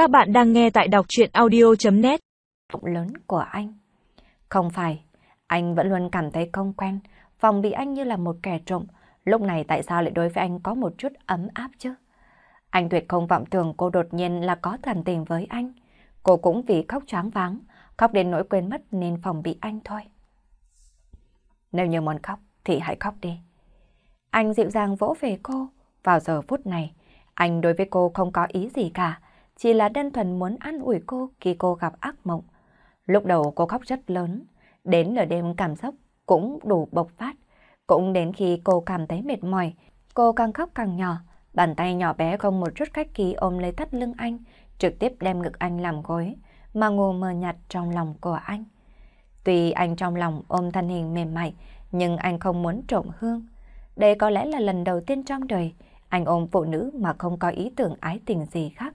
Các bạn đang nghe tại đọc chuyện audio.net lớn của anh. Không phải, anh vẫn luôn cảm thấy không quen, phòng bị anh như là một kẻ trộm. Lúc này tại sao lại đối với anh có một chút ấm áp chứ? Anh tuyệt không vọng tưởng cô đột nhiên là có cảm tình với anh. Cô cũng vì khóc choáng váng, khóc đến nỗi quên mất nên phòng bị anh thôi. Nếu như muốn khóc thì hãy khóc đi. Anh dịu dàng vỗ về cô. Vào giờ phút này, anh đối với cô không có ý gì cả, chỉ là đơn thuần muốn an ủi cô khi cô gặp ác mộng. Lúc đầu cô khóc rất lớn, đến nửa đêm cảm xúc cũng đủ bộc phát. Cũng đến khi cô cảm thấy mệt mỏi, cô càng khóc càng nhỏ, bàn tay nhỏ bé không một chút khách khí ôm lấy thắt lưng anh, trực tiếp đem ngực anh làm gối, mà ngủ mờ nhạt trong lòng của anh. Tuy anh trong lòng ôm thân hình mềm mại, nhưng anh không muốn trộm hương. Đây có lẽ là lần đầu tiên trong đời, anh ôm phụ nữ mà không có ý tưởng ái tình gì khác,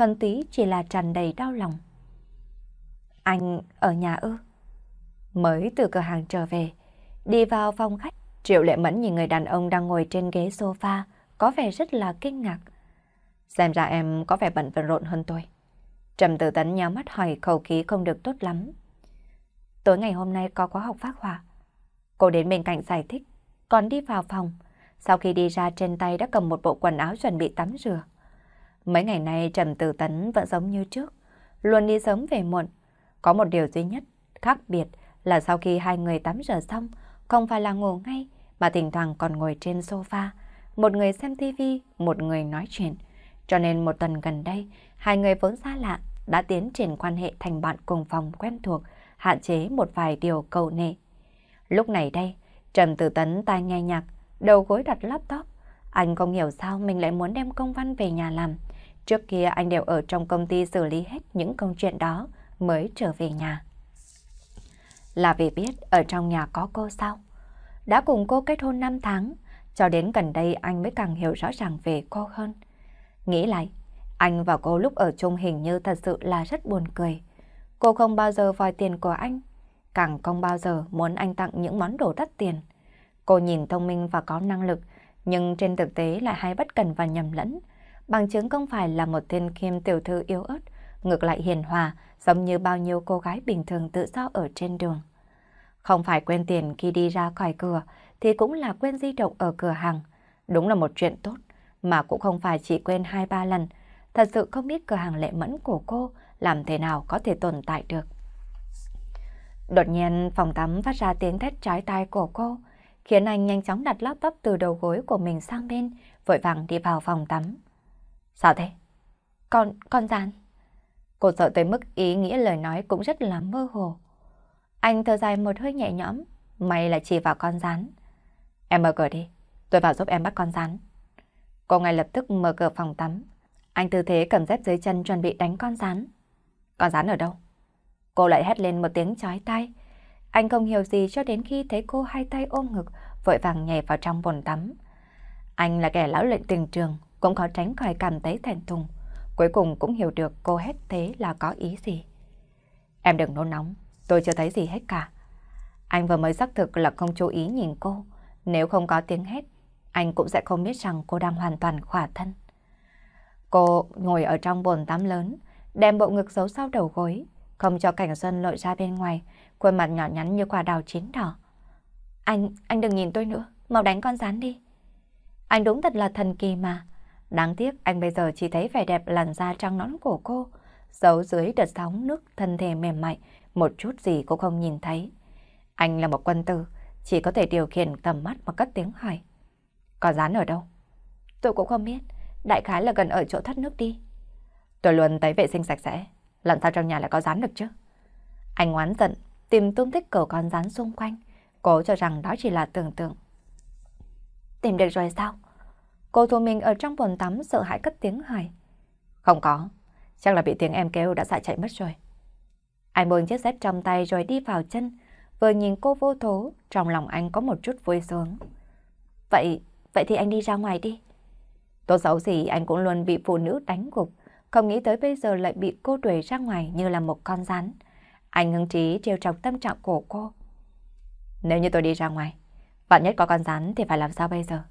thuần tí chỉ là tràn đầy đau lòng. Anh ở nhà ư? Mới từ cửa hàng trở về, đi vào phòng khách, Triệu Lệ Mẫn nhìn người đàn ông đang ngồi trên ghế sofa, có vẻ rất là kinh ngạc. Xem ra em có vẻ bận bận rộn hơn tôi. Trầm Tử Tấn nhắm mắt hỏi khẩu khí không được tốt lắm. Tối ngày hôm nay có khóa học phát họa. Cô đến bên cạnh giải thích, còn đi vào phòng. Sau khi đi ra trên tay đã cầm một bộ quần áo chuẩn bị tắm rửa. Mấy ngày nay Trầm Tử Tấn vẫn giống như trước, luôn đi sớm về muộn. Có một điều duy nhất, khác biệt là sau khi hai người tắm rửa xong, không phải là ngủ ngay, mà thỉnh thoảng còn ngồi trên sofa, một người xem tivi, một người nói chuyện. Cho nên một tuần gần đây, hai người vốn xa lạ đã tiến triển quan hệ thành bạn cùng phòng quen thuộc, hạn chế một vài điều cầu nệ. Lúc này đây, Trầm Tử Tấn tai nghe nhạc, đầu gối đặt laptop. Anh không hiểu sao mình lại muốn đem công văn về nhà làm. Trước kia anh đều ở trong công ty xử lý hết những công chuyện đó mới trở về nhà. Là vì biết ở trong nhà có cô sao? Đã cùng cô kết hôn 5 tháng, cho đến gần đây anh mới càng hiểu rõ ràng về cô hơn. Nghĩ lại, anh và cô lúc ở chung hình như thật sự là rất buồn cười. Cô không bao giờ vòi tiền của anh, càng không bao giờ muốn anh tặng những món đồ đắt tiền. Cô nhìn thông minh và có năng lực, nhưng trên thực tế lại hay bất cần và nhầm lẫn. Bằng chứng không phải là một thiên kim tiểu thư yếu ớt, ngược lại hiền hòa, giống như bao nhiêu cô gái bình thường tự do ở trên đường. Không phải quên tiền khi đi ra khỏi cửa, thì cũng là quên di động ở cửa hàng. Đúng là một chuyện tốt, mà cũng không phải chỉ quên hai ba lần. Thật sự không biết cửa hàng lệ mẫn của cô làm thế nào có thể tồn tại được. Đột nhiên phòng tắm phát ra tiếng thét trái tai của cô, khiến anh nhanh chóng đặt laptop từ đầu gối của mình sang bên, vội vàng đi vào phòng tắm. Sao thế? Con, con gian. Cô sợ tới mức ý nghĩa lời nói cũng rất là mơ hồ. Anh thở dài một hơi nhẹ nhõm, may là chỉ vào con rắn. Em mở cửa đi, tôi vào giúp em bắt con rắn. Cô ngay lập tức mở cửa phòng tắm. Anh tư thế cầm dép dưới chân chuẩn bị đánh con rắn. Con rắn ở đâu? Cô lại hét lên một tiếng chói tai. Anh không hiểu gì cho đến khi thấy cô hai tay ôm ngực, vội vàng nhảy vào trong bồn tắm. Anh là kẻ lão luyện tình trường, cũng khó tránh khỏi cảm thấy thẹn thùng. Cuối cùng cũng hiểu được cô hét thế là có ý gì. Em đừng nôn nóng, tôi chưa thấy gì hết cả. Anh vừa mới xác thực là không chú ý nhìn cô. Nếu không có tiếng hét, anh cũng sẽ không biết rằng cô đang hoàn toàn khỏa thân. Cô ngồi ở trong bồn tắm lớn, đem bộ ngực giấu sau đầu gối, không cho cảnh xuân lội ra bên ngoài, khuôn mặt nhỏ nhắn như quả đào chín đỏ. Anh, anh đừng nhìn tôi nữa, mau đánh con rán đi. Anh đúng thật là thần kỳ mà. Đáng tiếc anh bây giờ chỉ thấy vẻ đẹp làn da trắng nõn của cô, giấu dưới đợt sóng nước thân thể mềm mại, một chút gì cũng không nhìn thấy. Anh là một quân tử, chỉ có thể điều khiển tầm mắt mà cất tiếng hỏi. Có rán ở đâu? Tôi cũng không biết, đại khái là gần ở chỗ thắt nước đi. Tôi luôn thấy vệ sinh sạch sẽ, làm sao trong nhà lại có rán được chứ? Anh oán giận, tìm tung tích cầu con rán xung quanh, cố cho rằng đó chỉ là tưởng tượng. Tìm được rồi sao? Cô thu mình ở trong bồn tắm sợ hãi cất tiếng hỏi. Không có, chắc là bị tiếng em kêu đã dại chạy mất rồi. Anh buông chiếc dép trong tay rồi đi vào chân, vừa nhìn cô vô thố, trong lòng anh có một chút vui sướng. Vậy, vậy thì anh đi ra ngoài đi. Tốt xấu gì anh cũng luôn bị phụ nữ đánh gục, không nghĩ tới bây giờ lại bị cô đuổi ra ngoài như là một con rắn. Anh hứng trí trêu chọc tâm trạng của cô. Nếu như tôi đi ra ngoài, bạn nhất có con rắn thì phải làm sao bây giờ?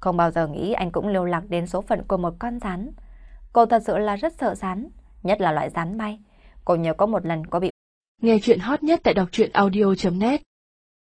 Không bao giờ nghĩ anh cũng lưu lạc đến số phận của một con rắn. Cô thật sự là rất sợ rắn, nhất là loại rắn bay. Cô nhớ có một lần có bị... Nghe chuyện hot nhất tại đọc truyện audio.net